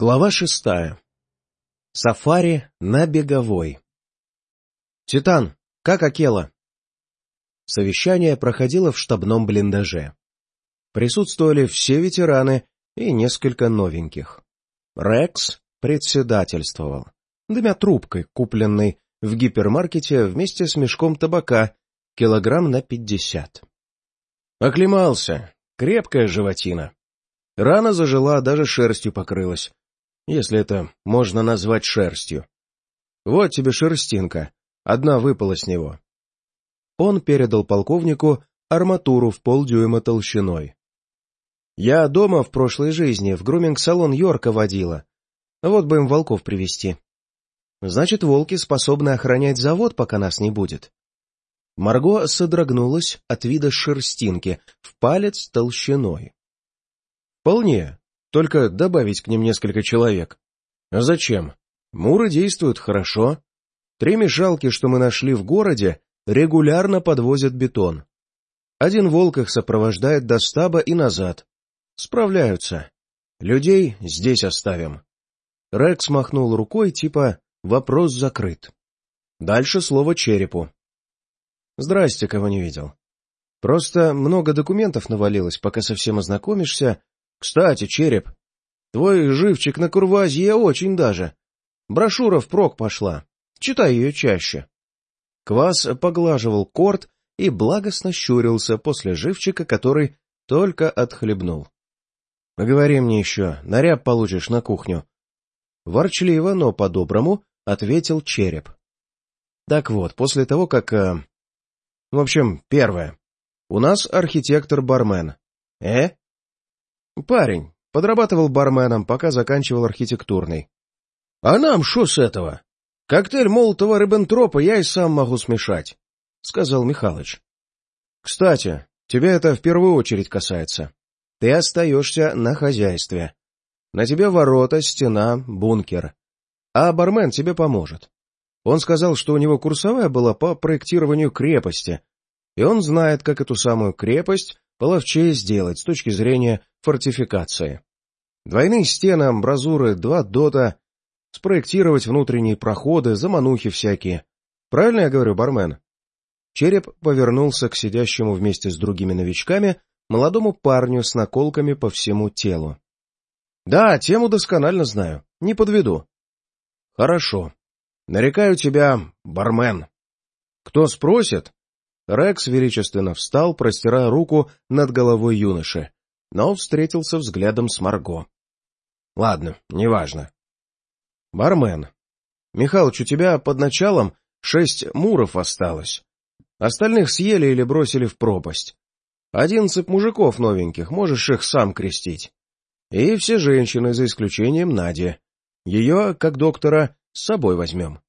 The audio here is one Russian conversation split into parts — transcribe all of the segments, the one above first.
Глава шестая. Сафари на беговой. «Титан, как Акела?» Совещание проходило в штабном блиндаже. Присутствовали все ветераны и несколько новеньких. Рекс председательствовал, дымя трубкой, купленной в гипермаркете вместе с мешком табака, килограмм на пятьдесят. Оклемался, крепкая животина. Рана зажила, даже шерстью покрылась, если это можно назвать шерстью. Вот тебе шерстинка, одна выпала с него. Он передал полковнику арматуру в полдюйма толщиной. Я дома в прошлой жизни в груминг-салон Йорка водила. Вот бы им волков привести. Значит, волки способны охранять завод, пока нас не будет. Марго содрогнулась от вида шерстинки в палец толщиной. Вполне. Только добавить к ним несколько человек. А зачем? Муры действуют хорошо. Три мешалки, что мы нашли в городе, регулярно подвозят бетон. Один волк их сопровождает до стаба и назад. Справляются. Людей здесь оставим. Рекс махнул рукой, типа «вопрос закрыт». Дальше слово черепу. «Здрасте, кого не видел. Просто много документов навалилось, пока совсем ознакомишься, кстати, череп, твой живчик на курвазье очень даже. Брошюра впрок пошла. Читай ее чаще. Квас поглаживал корт и благостно щурился после живчика, который только отхлебнул. — Поговори мне еще, наряд получишь на кухню. Ворчливо, но по-доброму ответил череп. Так вот, после того, как... Э... В общем, первое. У нас архитектор-бармен. Э? Парень. Подрабатывал барменом, пока заканчивал архитектурный. — А нам что с этого? Коктейль молотого рыбентропа я и сам могу смешать, — сказал Михалыч. — Кстати, тебя это в первую очередь касается. Ты остаешься на хозяйстве. На тебе ворота, стена, бункер. А бармен тебе поможет. Он сказал, что у него курсовая была по проектированию крепости, и он знает, как эту самую крепость половчее сделать с точки зрения фортификации. Двойные стены, амбразуры, два дота, спроектировать внутренние проходы, заманухи всякие. Правильно я говорю, бармен? Череп повернулся к сидящему вместе с другими новичками молодому парню с наколками по всему телу. — Да, тему досконально знаю, не подведу. — Хорошо. Нарекаю тебя бармен. Кто спросит, Рекс величественно встал, простирая руку над головой юноши, но встретился взглядом с Марго. — Ладно, неважно. — Бармен. Михалыч, у тебя под началом шесть муров осталось. Остальных съели или бросили в пропасть. Одиннадцать мужиков новеньких, можешь их сам крестить. И все женщины, за исключением Нади. Ее, как доктора, с собой возьмем.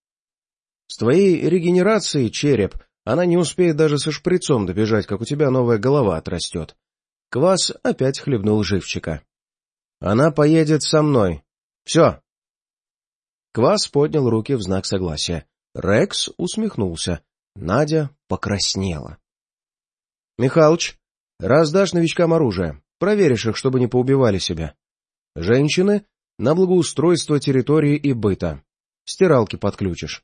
С твоей регенерацией, череп, она не успеет даже со шприцом добежать, как у тебя новая голова отрастет. Квас опять хлебнул живчика. Она поедет со мной. Все. Квас поднял руки в знак согласия. Рекс усмехнулся. Надя покраснела. — Михалыч, раздашь новичкам оружие. Проверишь их, чтобы не поубивали себя. Женщины — на благоустройство территории и быта. Стиралки подключишь.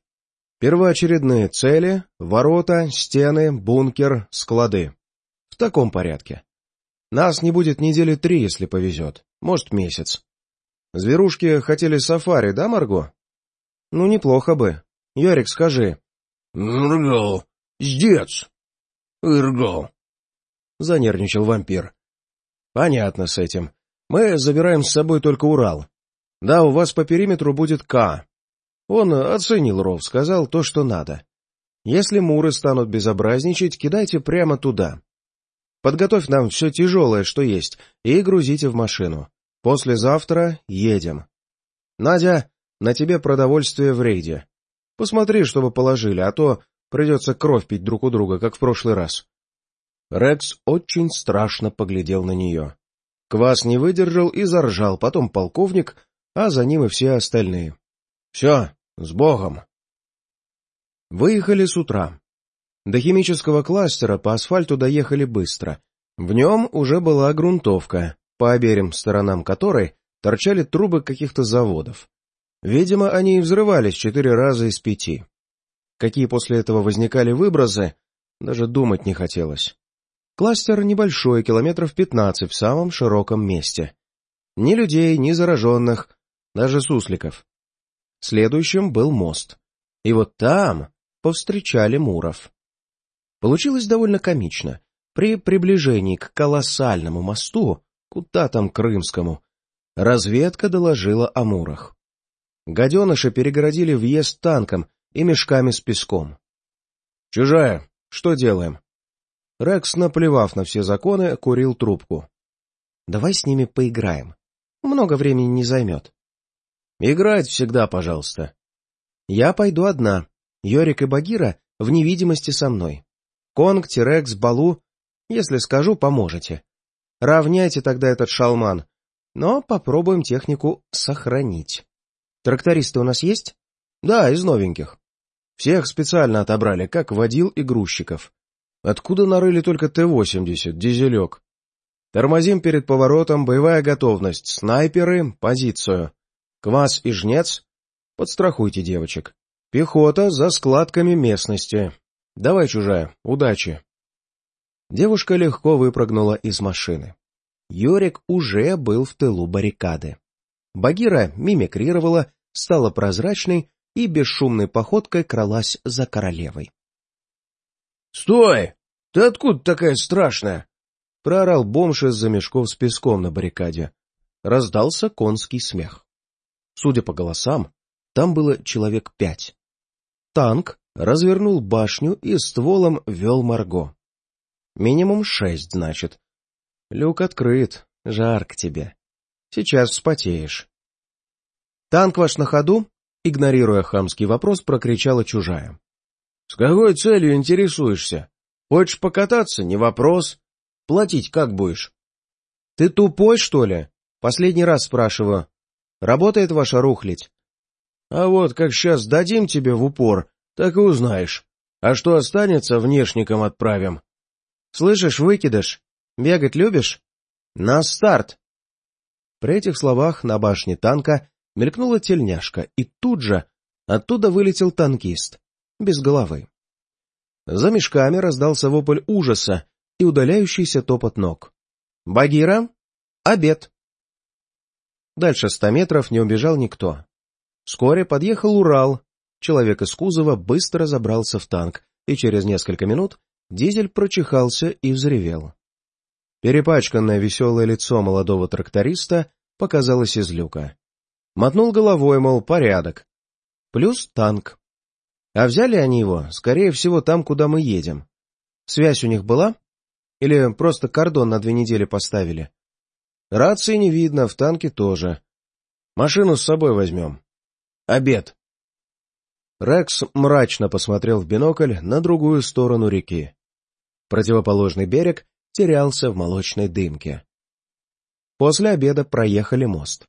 Первоочередные цели — ворота, стены, бункер, склады. В таком порядке. Нас не будет недели три, если повезет. Может, месяц. Зверушки хотели сафари, да, Марго? Ну, неплохо бы. Ярик, скажи. Иргал. Сдец. Иргал. Занервничал вампир. Понятно с этим. Мы забираем с собой только Урал. Да, у вас по периметру будет К, он оценил ров, сказал то, что надо. Если муры станут безобразничать, кидайте прямо туда. Подготовь нам все тяжелое, что есть, и грузите в машину. Послезавтра едем. Надя, на тебе продовольствие в рейде. Посмотри, чтобы положили, а то придется кровь пить друг у друга, как в прошлый раз. Рекс очень страшно поглядел на нее. Квас не выдержал и заржал, потом полковник, а за ним и все остальные. Все, с Богом. Выехали с утра. До химического кластера по асфальту доехали быстро. В нем уже была грунтовка, по обеим сторонам которой торчали трубы каких-то заводов. Видимо, они и взрывались четыре раза из пяти. Какие после этого возникали выбросы, даже думать не хотелось. Кластер небольшой, километров пятнадцать в самом широком месте. Ни людей, ни зараженных, даже сусликов. Следующим был мост. И вот там повстречали муров. Получилось довольно комично. При приближении к колоссальному мосту, куда там крымскому, разведка доложила о мурах. Гаденыши перегородили въезд танком и мешками с песком. «Чужая, что делаем?» Рекс, наплевав на все законы, курил трубку. «Давай с ними поиграем. Много времени не займет». «Играть всегда, пожалуйста». «Я пойду одна. Йорик и Багира в невидимости со мной. Конг, Тирекс, Балу, если скажу, поможете. Равняйте тогда этот шалман, но попробуем технику сохранить». Трактористы у нас есть? Да, из новеньких. Всех специально отобрали, как водил и грузчиков. Откуда нарыли только Т-80, дизелек? Тормозим перед поворотом, боевая готовность, снайперы, позицию. Квас и жнец. Подстрахуйте девочек. Пехота за складками местности. Давай, чужая, удачи. Девушка легко выпрыгнула из машины. Йорик уже был в тылу баррикады. Багира мимикрировала, стала прозрачной и бесшумной походкой кралась за королевой. — Стой! Ты откуда такая страшная? — проорал бомж из-за мешков с песком на баррикаде. Раздался конский смех. Судя по голосам, там было человек пять. Танк развернул башню и стволом вел Марго. Минимум шесть, значит. Люк открыт, жарко тебе. Сейчас вспотеешь. «Танк ваш на ходу?» Игнорируя хамский вопрос, прокричала чужая. «С какой целью интересуешься? Хочешь покататься? Не вопрос. Платить как будешь?» «Ты тупой, что ли? Последний раз спрашиваю. Работает ваша рухлядь?» «А вот как сейчас дадим тебе в упор, так и узнаешь. А что останется, внешникам отправим». «Слышишь, выкидыш? Бегать любишь? На старт!» При этих словах на башне танка мелькнула тельняшка, и тут же оттуда вылетел танкист, без головы. За мешками раздался вопль ужаса и удаляющийся топот ног. «Багира! Обед!» Дальше ста метров не убежал никто. Вскоре подъехал Урал. Человек из кузова быстро забрался в танк, и через несколько минут дизель прочихался и взревел. Перепачканное веселое лицо молодого тракториста показалось из люка. Мотнул головой, мол, порядок. Плюс танк. А взяли они его, скорее всего, там, куда мы едем. Связь у них была? Или просто кордон на две недели поставили? Рации не видно, в танке тоже. Машину с собой возьмем. Обед. Рекс мрачно посмотрел в бинокль на другую сторону реки. Противоположный берег терялся в молочной дымке. После обеда проехали мост.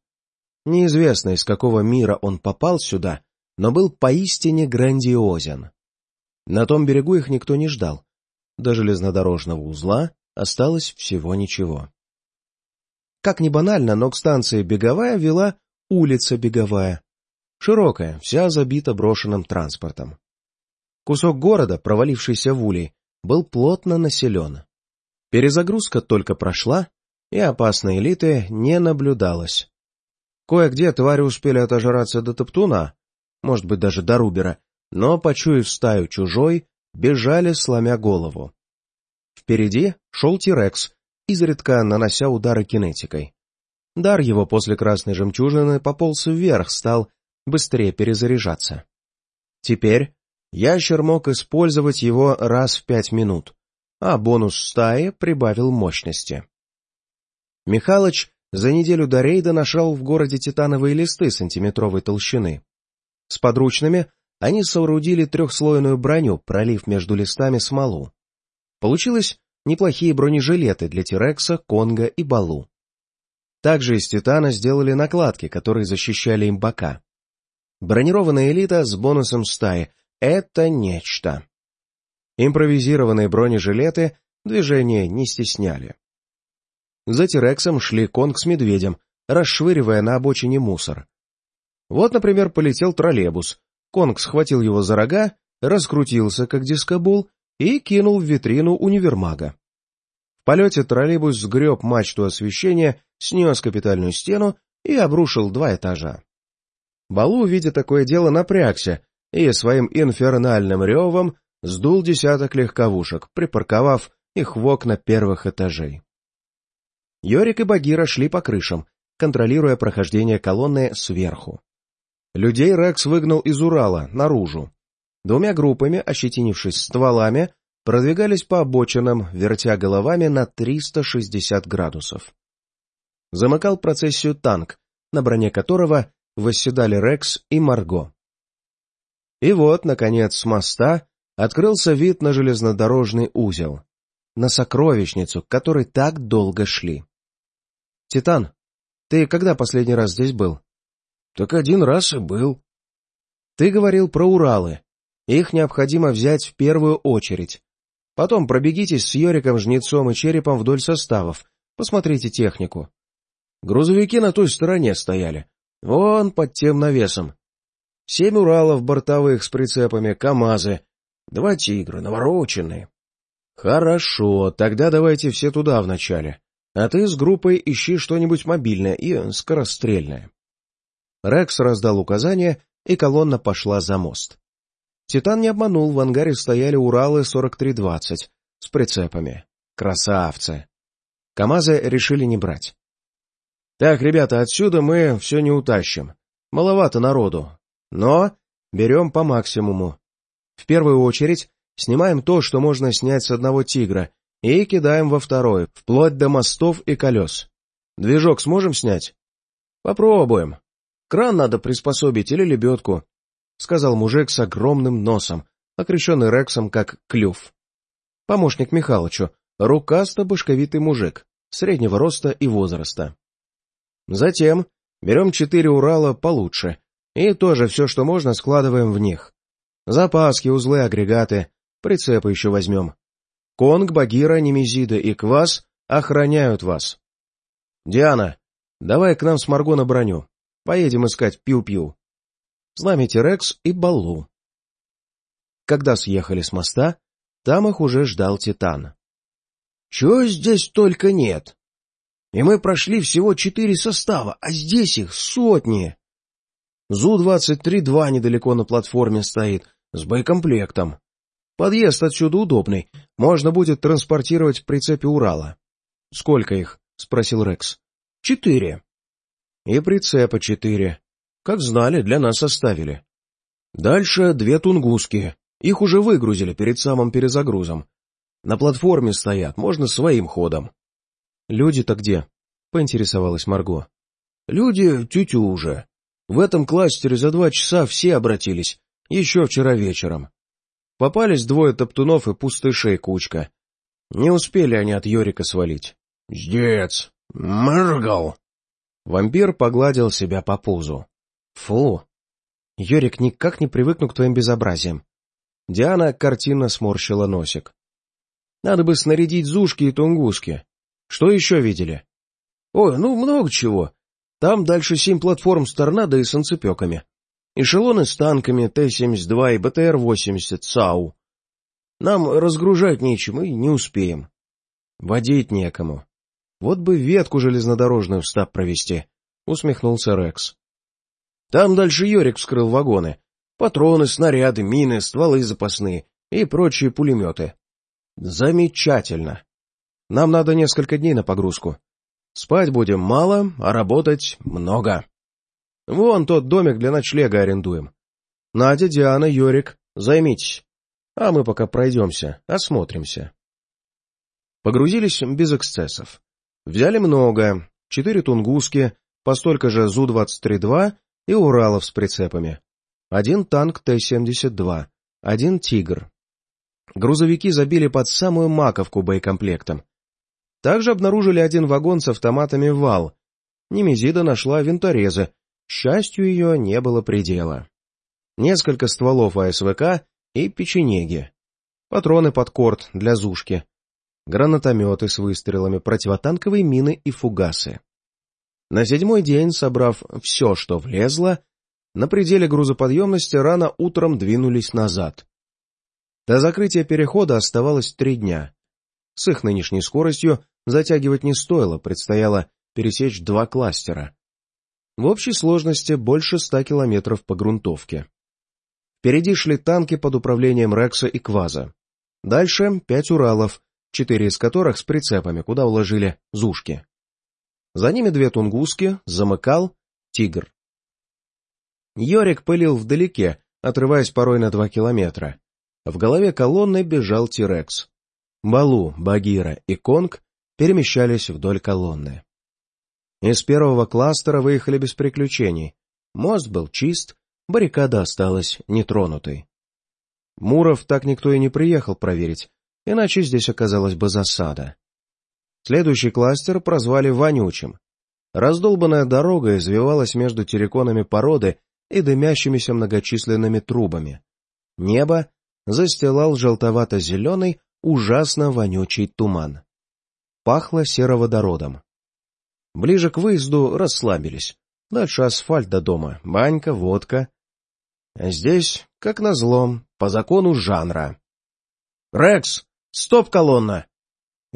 Неизвестно, из какого мира он попал сюда, но был поистине грандиозен. На том берегу их никто не ждал. До железнодорожного узла осталось всего ничего. Как ни банально, но к станции Беговая вела улица Беговая. Широкая, вся забита брошенным транспортом. Кусок города, провалившийся в улей, был плотно населен. Перезагрузка только прошла, и опасной элиты не наблюдалось. Кое-где твари успели отожраться до топтуна, может быть, даже до рубера, но, почуяв стаю чужой, бежали, сломя голову. Впереди шел Тирекс, изредка нанося удары кинетикой. Дар его после красной жемчужины пополз вверх, стал быстрее перезаряжаться. Теперь ящер мог использовать его раз в пять минут, а бонус стаи прибавил мощности. Михалыч за неделю до рейда нашел в городе титановые листы сантиметровой толщины. С подручными они соорудили трехслойную броню, пролив между листами смолу. Получилось неплохие бронежилеты для Тирекса, Конга и Балу. Также из титана сделали накладки, которые защищали им бока. Бронированная элита с бонусом стаи — это нечто. Импровизированные бронежилеты движения не стесняли. За Тирексом шли Конг с Медведем, расшвыривая на обочине мусор. Вот, например, полетел троллейбус. Конг схватил его за рога, раскрутился, как дискобол, и кинул в витрину универмага. В полете троллейбус сгреб мачту освещения, снес капитальную стену и обрушил два этажа. Балу, видя такое дело, напрягся и своим инфернальным ревом сдул десяток легковушек, припарковав их в окна первых этажей. Йорик и Багира шли по крышам, контролируя прохождение колонны сверху. Людей Рекс выгнал из Урала, наружу. Двумя группами, ощетинившись стволами, продвигались по обочинам, вертя головами на 360 градусов. Замыкал процессию танк, на броне которого восседали Рекс и Марго. И вот, наконец, с моста открылся вид на железнодорожный узел, на сокровищницу, к которой так долго шли. — Титан, ты когда последний раз здесь был? — Так один раз и был. — Ты говорил про Уралы. Их необходимо взять в первую очередь. Потом пробегитесь с Йориком, Жнецом и Черепом вдоль составов. Посмотрите технику. Грузовики на той стороне стояли. Вон под тем навесом. Семь Уралов бортовых с прицепами, КамАЗы. Два Тигра, навороченные. Хорошо, тогда давайте все туда вначале. А ты с группой ищи что-нибудь мобильное и скорострельное. Рекс раздал указания, и колонна пошла за мост. Титан не обманул, в ангаре стояли Уралы 4320 с прицепами. Красавцы! КамАЗы решили не брать. Так, ребята, отсюда мы все не утащим. Маловато народу. Но берем по максимуму. В первую очередь снимаем то, что можно снять с одного тигра, и кидаем во второй, вплоть до мостов и колес. Движок сможем снять? Попробуем. Кран надо приспособить или лебедку, — сказал мужик с огромным носом, окрещенный Рексом как клюв. Помощник Михалычу, рукасто-башковитый мужик, среднего роста и возраста. Затем берем четыре Урала получше, и тоже все, что можно, складываем в них. Запаски, узлы, агрегаты, прицепы еще возьмем. Конг, Багира, Немезида и Квас охраняют вас. Диана, давай к нам с Марго на броню. Поедем искать Пиу-Пиу. С нами Терекс и Балу. Когда съехали с моста, там их уже ждал Титан. — Чего здесь только нет? И мы прошли всего четыре состава, а здесь их сотни. Зу-23-2 недалеко на платформе стоит, с боекомплектом. Подъезд отсюда удобный, можно будет транспортировать в прицепе Урала. — Сколько их? — спросил Рекс. — Четыре. — И прицепа четыре. Как знали, для нас оставили. Дальше две тунгуски. Их уже выгрузили перед самым перезагрузом. На платформе стоят, можно своим ходом. «Люди-то где?» — поинтересовалась Марго. «Люди тютю уже. В этом кластере за два часа все обратились, еще вчера вечером. Попались двое топтунов и пустышей кучка. Не успели они от Йорика свалить». «Ждец! Мыргал!» Вампир погладил себя по пузу. «Фу! Йорик никак не привыкну к твоим безобразиям». Диана картинно сморщила носик. «Надо бы снарядить зушки и тунгуски. Что еще видели? Ой, ну много чего. Там дальше семь платформ с торнадо и санцепеками. Эшелоны с танками Т-72 и БТР-80 САУ. Нам разгружать нечем и не успеем. Водить некому. Вот бы ветку железнодорожную в стаб провести, — усмехнулся Рекс. Там дальше Йорик вскрыл вагоны. Патроны, снаряды, мины, стволы запасные и прочие пулеметы. Замечательно. Нам надо несколько дней на погрузку. Спать будем мало, а работать много. Вон тот домик для ночлега арендуем. Надя, Диана, Йорик, займитесь. А мы пока пройдемся, осмотримся. Погрузились без эксцессов. Взяли много, четыре тунгуски, по столько же Зу-23-2 и Уралов с прицепами. Один танк Т-72, один «Тигр». Грузовики забили под самую маковку боекомплектом. Также обнаружили один вагон с автоматами «Вал». Немезида нашла винторезы. Счастью ее не было предела. Несколько стволов АСВК и печенеги. Патроны под корт для зушки. Гранатометы с выстрелами, противотанковые мины и фугасы. На седьмой день, собрав все, что влезло, на пределе грузоподъемности рано утром двинулись назад. До закрытия перехода оставалось три дня. С их нынешней скоростью затягивать не стоило, предстояло пересечь два кластера. В общей сложности больше ста километров по грунтовке. Впереди шли танки под управлением Рекса и Кваза. Дальше пять Уралов, четыре из которых с прицепами, куда уложили зушки. За ними две тунгуски, замыкал тигр. Йорик пылил вдалеке, отрываясь порой на два километра. В голове колонны бежал Тирекс. Балу, Багира и Конг перемещались вдоль колонны. Из первого кластера выехали без приключений. Мост был чист, баррикада осталась нетронутой. Муров так никто и не приехал проверить, иначе здесь оказалась бы засада. Следующий кластер прозвали «вонючим». Раздолбанная дорога извивалась между терриконами породы и дымящимися многочисленными трубами. Небо застилал желтовато-зеленый, ужасно вонючий туман. Пахло сероводородом. Ближе к выезду расслабились. Дальше асфальт до дома, банька, водка. Здесь, как назло, по закону жанра. «Рекс! Стоп, колонна!»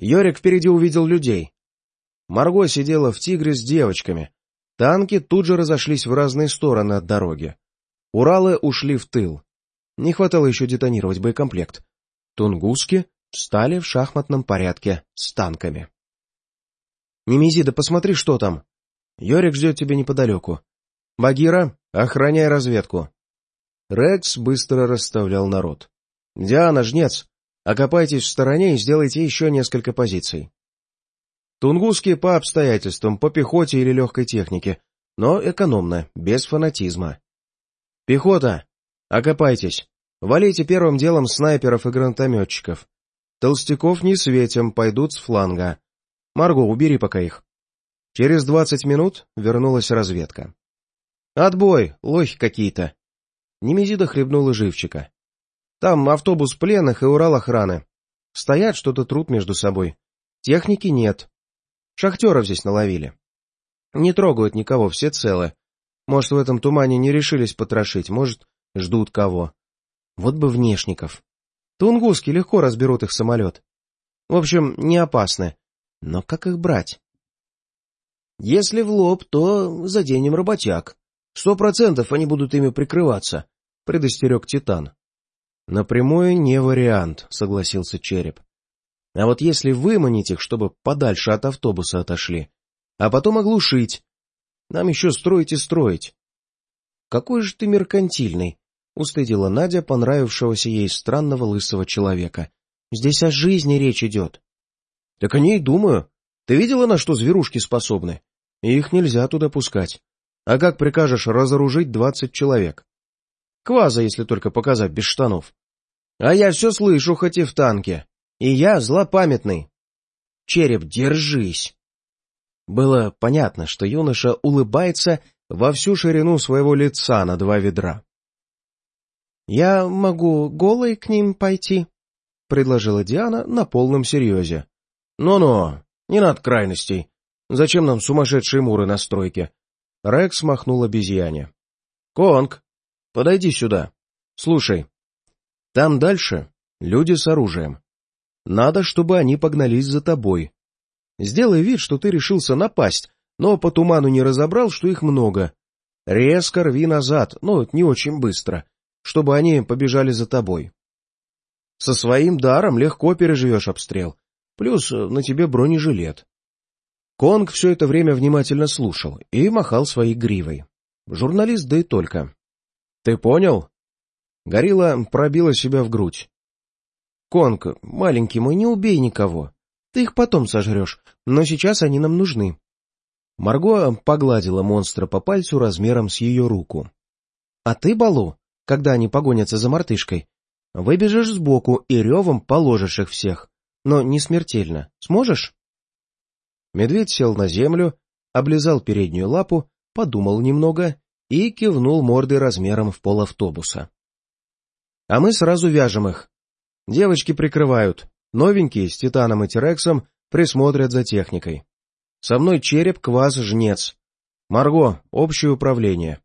Йорик впереди увидел людей. Марго сидела в «Тигре» с девочками. Танки тут же разошлись в разные стороны от дороги. Уралы ушли в тыл. Не хватало еще детонировать боекомплект. Тунгуски встали в шахматном порядке с танками. «Немезида, посмотри, что там!» «Йорик ждет тебя неподалеку. Багира, охраняй разведку». Рекс быстро расставлял народ. «Диана, жнец, окопайтесь в стороне и сделайте еще несколько позиций. Тунгусские по обстоятельствам, по пехоте или легкой технике, но экономно, без фанатизма. Пехота, окопайтесь. Валите первым делом снайперов и гранатометчиков. Толстяков не светим, пойдут с фланга. Марго, убери пока их. Через двадцать минут вернулась разведка. «Отбой, лохи какие-то!» Немезида хлебнула живчика. «Там автобус пленных и Урал охраны. Стоят, что-то труд между собой. Техники нет. Шахтеров здесь наловили. Не трогают никого, все целы. Может, в этом тумане не решились потрошить, может, ждут кого. Вот бы внешников. Тунгуски легко разберут их самолет. В общем, не опасны. Но как их брать? Если в лоб, то заденем работяг. Сто процентов они будут ими прикрываться, — предостерег Титан. Напрямую не вариант, — согласился Череп. А вот если выманить их, чтобы подальше от автобуса отошли, а потом оглушить, нам еще строить и строить. Какой же ты меркантильный, — устыдила Надя понравившегося ей странного лысого человека. Здесь о жизни речь идет. Так о ней думаю. Ты видела, на что зверушки способны? Их нельзя туда пускать. А как прикажешь разоружить двадцать человек? Кваза, если только показать без штанов. А я все слышу, хоть и в танке. И я злопамятный. Череп, держись. Было понятно, что юноша улыбается во всю ширину своего лица на два ведра. «Я могу голой к ним пойти?» — предложила Диана на полном серьезе. «Ну-ну, не над крайностей. Зачем нам сумасшедшие муры на стройке?» Рекс махнул обезьяне. «Конг, подойди сюда. Слушай, там дальше люди с оружием. Надо, чтобы они погнались за тобой. Сделай вид, что ты решился напасть, но по туману не разобрал, что их много. Резко рви назад, но не очень быстро, чтобы они побежали за тобой. Со своим даром легко переживешь обстрел, плюс на тебе бронежилет. Конг все это время внимательно слушал и махал своей гривой. Журналист, да и только. — Ты понял? Горилла пробила себя в грудь. Конг, маленький мой, не убей никого. Ты их потом сожрешь, но сейчас они нам нужны. Марго погладила монстра по пальцу размером с ее руку. — А ты, Балу, когда они погонятся за мартышкой, выбежишь сбоку и ревом положишь их всех, но не смертельно. Сможешь? Медведь сел на землю, облизал переднюю лапу, подумал немного и кивнул мордой размером в пол автобуса. — А мы сразу вяжем их, Девочки прикрывают. Новенькие с Титаном и Терексом присмотрят за техникой. Со мной череп, квас, жнец. Марго, общее управление.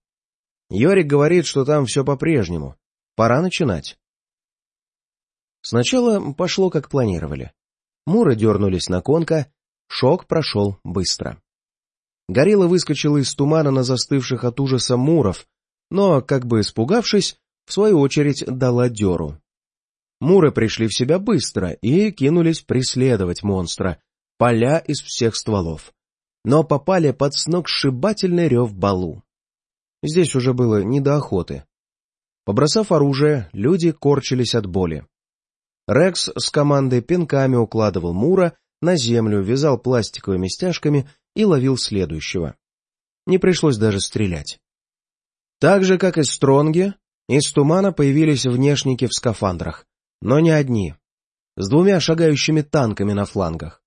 Йорик говорит, что там все по-прежнему. Пора начинать. Сначала пошло, как планировали. Муры дернулись на конка, шок прошел быстро. Горилла выскочила из тумана на застывших от ужаса муров, но, как бы испугавшись, в свою очередь дала деру. Муры пришли в себя быстро и кинулись преследовать монстра, поля из всех стволов. Но попали под сногсшибательный рев балу. Здесь уже было не до охоты. Побросав оружие, люди корчились от боли. Рекс с командой пинками укладывал Мура на землю, вязал пластиковыми стяжками и ловил следующего. Не пришлось даже стрелять. Так же, как и Стронги, из тумана появились внешники в скафандрах, но не одни, с двумя шагающими танками на флангах.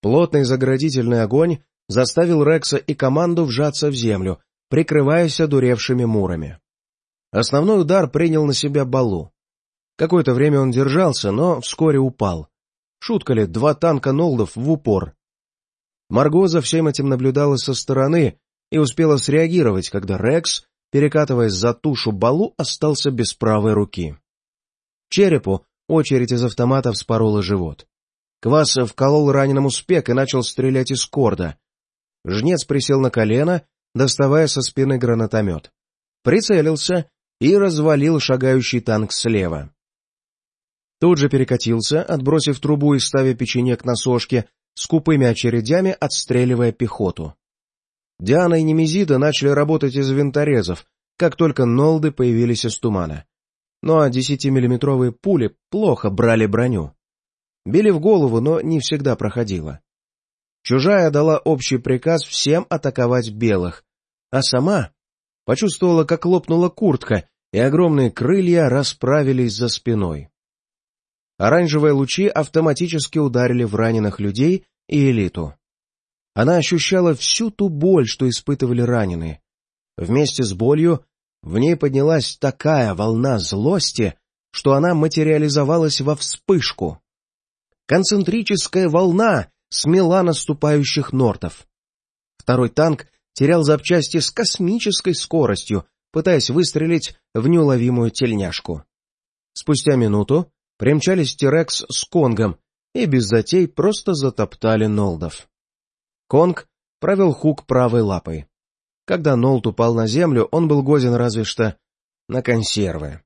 Плотный заградительный огонь заставил Рекса и команду вжаться в землю, прикрываясь одуревшими мурами. Основной удар принял на себя Балу. Какое-то время он держался, но вскоре упал. Шутка ли, два танка Нолдов в упор. Марго за всем этим наблюдала со стороны и успела среагировать, когда Рекс, перекатываясь за тушу Балу, остался без правой руки. Черепу очередь из автомата вспорола живот. Квасов колол раненому спек и начал стрелять из корда. Жнец присел на колено, доставая со спины гранатомет. Прицелился и развалил шагающий танк слева. Тут же перекатился, отбросив трубу и ставя печенек на сошке, скупыми очередями отстреливая пехоту. Диана и Немезида начали работать из винторезов, как только нолды появились из тумана. Ну а десятимиллиметровые пули плохо брали броню. Били в голову, но не всегда проходило. Чужая дала общий приказ всем атаковать белых, а сама почувствовала, как лопнула куртка, и огромные крылья расправились за спиной. Оранжевые лучи автоматически ударили в раненых людей и элиту. Она ощущала всю ту боль, что испытывали раненые. Вместе с болью в ней поднялась такая волна злости, что она материализовалась во вспышку. Концентрическая волна смела наступающих нортов. Второй танк терял запчасти с космической скоростью, пытаясь выстрелить в неуловимую тельняшку. Спустя минуту примчались Тирекс с Конгом и без затей просто затоптали Нолдов. Конг провел хук правой лапой. Когда Нолд упал на землю, он был годен разве что на консервы.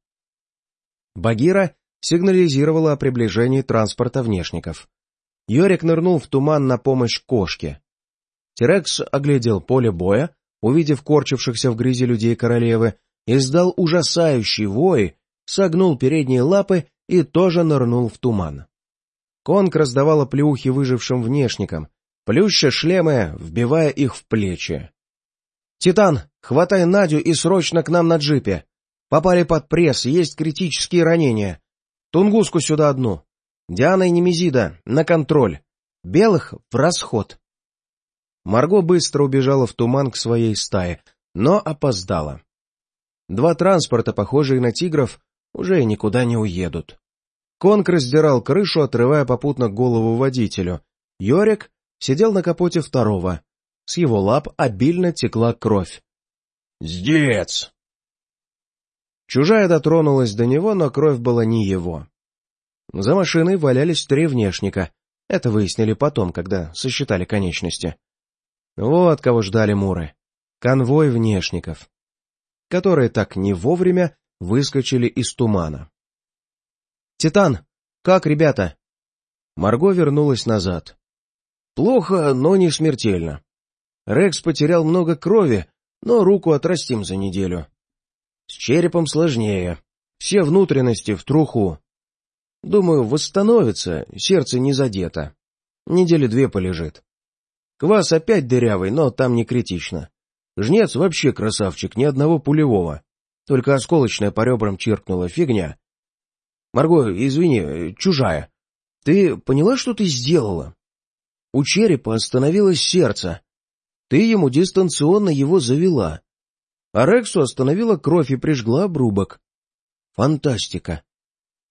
Багира сигнализировала о приближении транспорта внешников. Йорик нырнул в туман на помощь кошке. Терекс оглядел поле боя, увидев корчившихся в грязи людей королевы, издал ужасающий вой, согнул передние лапы и тоже нырнул в туман. Конг раздавала плюхи выжившим внешникам, плюща шлемы, вбивая их в плечи. «Титан, хватай Надю и срочно к нам на джипе! Попали под пресс, есть критические ранения. Тунгуску сюда одну. Диана и Немезида, на контроль. Белых в расход. Марго быстро убежала в туман к своей стае, но опоздала. Два транспорта, похожие на тигров, уже никуда не уедут. Конг раздирал крышу, отрывая попутно голову водителю. Йорик сидел на капоте второго. С его лап обильно текла кровь. «Сдец!» Чужая дотронулась до него, но кровь была не его. За машиной валялись три внешника. Это выяснили потом, когда сосчитали конечности. Вот кого ждали муры. Конвой внешников. Которые так не вовремя выскочили из тумана. «Титан! Как, ребята?» Марго вернулась назад. «Плохо, но не смертельно. Рекс потерял много крови, но руку отрастим за неделю. С черепом сложнее. Все внутренности в труху. Думаю, восстановится, сердце не задето. Недели две полежит. Квас опять дырявый, но там не критично. Жнец вообще красавчик, ни одного пулевого. Только осколочная по ребрам чиркнула, фигня. Марго, извини, чужая. Ты поняла, что ты сделала? У черепа остановилось сердце. Ты ему дистанционно его завела. А Рексу остановила кровь и прижгла обрубок. Фантастика.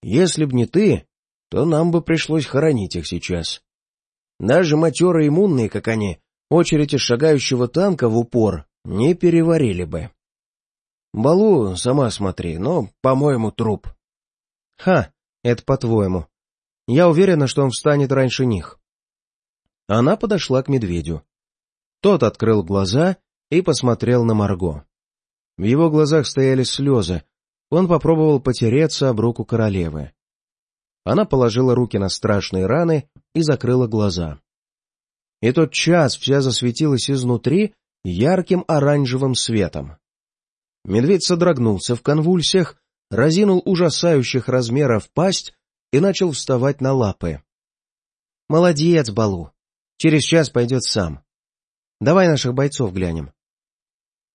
Если б не ты, то нам бы пришлось хоронить их сейчас. Даже матерые иммунные, как они, очередь из шагающего танка в упор не переварили бы. Балу, сама смотри, но, по-моему, труп. Ха, это по-твоему. Я уверена, что он встанет раньше них. Она подошла к медведю. Тот открыл глаза и посмотрел на Марго. В его глазах стояли слезы. Он попробовал потереться об руку королевы. Она положила руки на страшные раны и закрыла глаза. И тот час вся засветилась изнутри ярким оранжевым светом. Медведь содрогнулся в конвульсиях, разинул ужасающих размеров пасть и начал вставать на лапы. — Молодец, Балу. Через час пойдет сам. Давай наших бойцов глянем.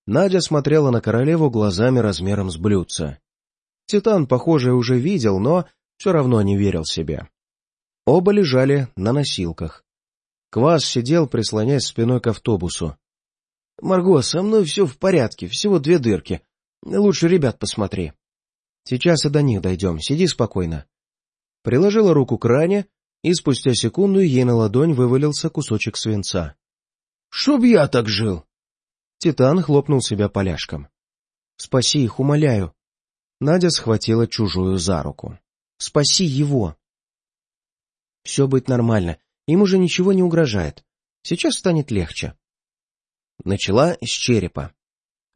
Надя смотрела на королеву глазами размером с блюдца. Титан, похоже, уже видел, но все равно не верил себе. Оба лежали на носилках. Квас сидел, прислоняясь спиной к автобусу. — Марго, со мной все в порядке, всего две дырки. Лучше ребят посмотри. — Сейчас и до них дойдем, сиди спокойно. Приложила руку к ране, и спустя секунду ей на ладонь вывалился кусочек свинца. — Чтоб я так жил! Титан хлопнул себя поляшком. — Спаси их, умоляю. Надя схватила чужую за руку. Спаси его. Все будет нормально, им уже ничего не угрожает. Сейчас станет легче. Начала с черепа.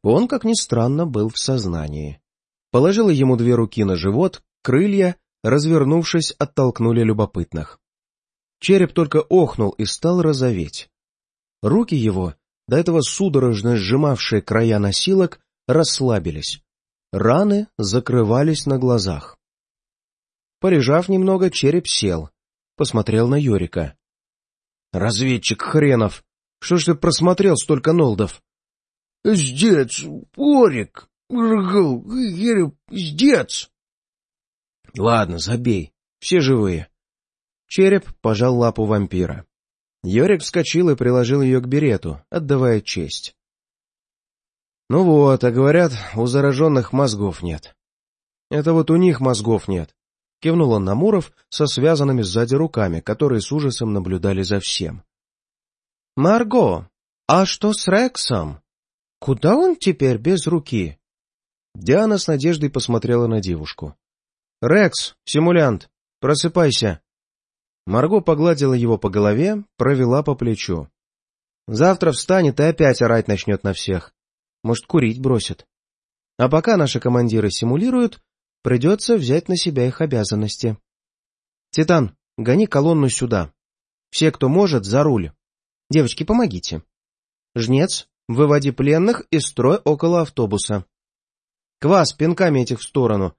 Он, как ни странно, был в сознании. Положила ему две руки на живот, крылья, развернувшись, оттолкнули любопытных. Череп только охнул и стал розоветь. Руки его, до этого судорожно сжимавшие края носилок, расслабились. Раны закрывались на глазах. Полежав немного, череп сел. Посмотрел на Йорика. — Разведчик хренов! Что ж ты просмотрел столько нолдов? — Сдец, Орик! Ереп, сдец! — Ладно, забей. Все живые. Череп пожал лапу вампира. Йорик вскочил и приложил ее к берету, отдавая честь. — Ну вот, а говорят, у зараженных мозгов нет. Это вот у них мозгов нет. Кивнул он на Муров со связанными сзади руками, которые с ужасом наблюдали за всем. «Марго, а что с Рексом? Куда он теперь без руки?» Диана с надеждой посмотрела на девушку. «Рекс, симулянт, просыпайся!» Марго погладила его по голове, провела по плечу. «Завтра встанет и опять орать начнет на всех. Может, курить бросит. А пока наши командиры симулируют, Придется взять на себя их обязанности. Титан, гони колонну сюда. Все, кто может, за руль. Девочки, помогите. Жнец, выводи пленных и строй около автобуса. Квас, пинками этих в сторону.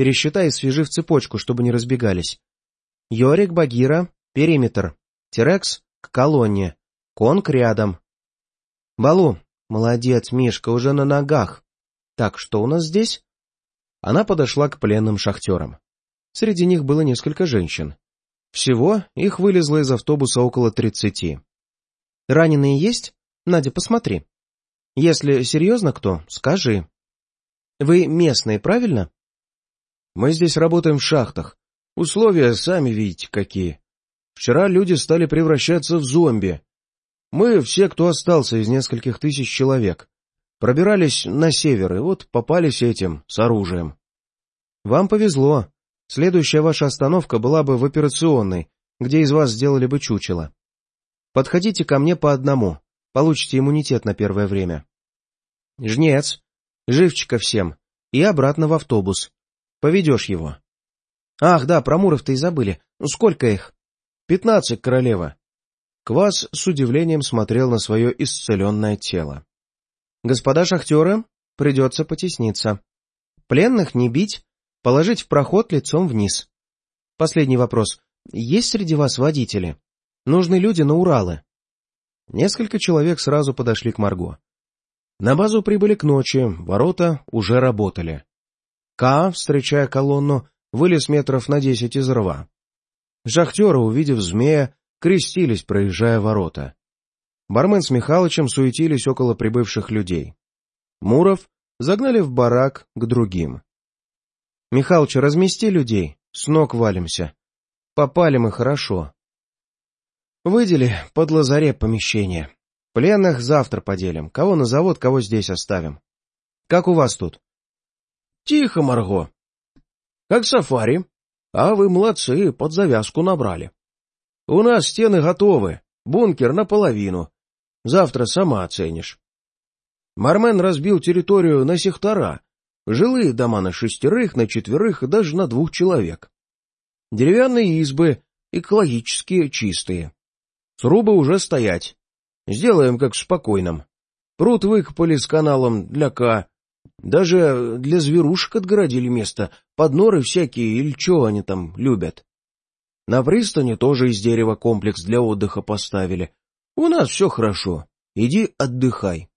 Пересчитай и свяжи в цепочку, чтобы не разбегались. Йорик, Багира, периметр. Терекс к колонне. Конг рядом. Балу, молодец, Мишка, уже на ногах. Так, что у нас здесь? Она подошла к пленным шахтерам. Среди них было несколько женщин. Всего их вылезло из автобуса около тридцати. «Раненые есть? Надя, посмотри. Если серьезно кто, скажи. Вы местные, правильно?» «Мы здесь работаем в шахтах. Условия сами видите какие. Вчера люди стали превращаться в зомби. Мы все, кто остался из нескольких тысяч человек. Пробирались на север, и вот попались этим, с оружием. Вам повезло. Следующая ваша остановка была бы в операционной, где из вас сделали бы чучело. Подходите ко мне по одному, получите иммунитет на первое время. Жнец, живчика всем, и обратно в автобус. Поведешь его. Ах, да, про Муров-то и забыли. Ну, сколько их? Пятнадцать, королева. Квас с удивлением смотрел на свое исцеленное тело. Господа шахтеры, придется потесниться. Пленных не бить, положить в проход лицом вниз. Последний вопрос. Есть среди вас водители? Нужны люди на Уралы. Несколько человек сразу подошли к Марго. На базу прибыли к ночи, ворота уже работали. Ка, встречая колонну, вылез метров на десять из рва. Шахтеры, увидев змея, крестились, проезжая ворота. Бармен с Михалычем суетились около прибывших людей. Муров загнали в барак к другим. — Михалыч, размести людей, с ног валимся. Попали мы хорошо. Выдели под лазарет помещение. Пленных завтра поделим. Кого на завод, кого здесь оставим. Как у вас тут? Тихо, Марго. Как сафари. А вы молодцы, под завязку набрали. У нас стены готовы, бункер наполовину. Завтра сама оценишь. Мармен разбил территорию на сектора. Жилые дома на шестерых, на четверых и даже на двух человек. Деревянные избы, экологические, чистые. Срубы уже стоять. Сделаем как в спокойном. Пруд выкопали с каналом для К. Даже для зверушек отгородили место, под норы всякие или что они там любят. На пристани тоже из дерева комплекс для отдыха поставили. У нас все хорошо. Иди отдыхай.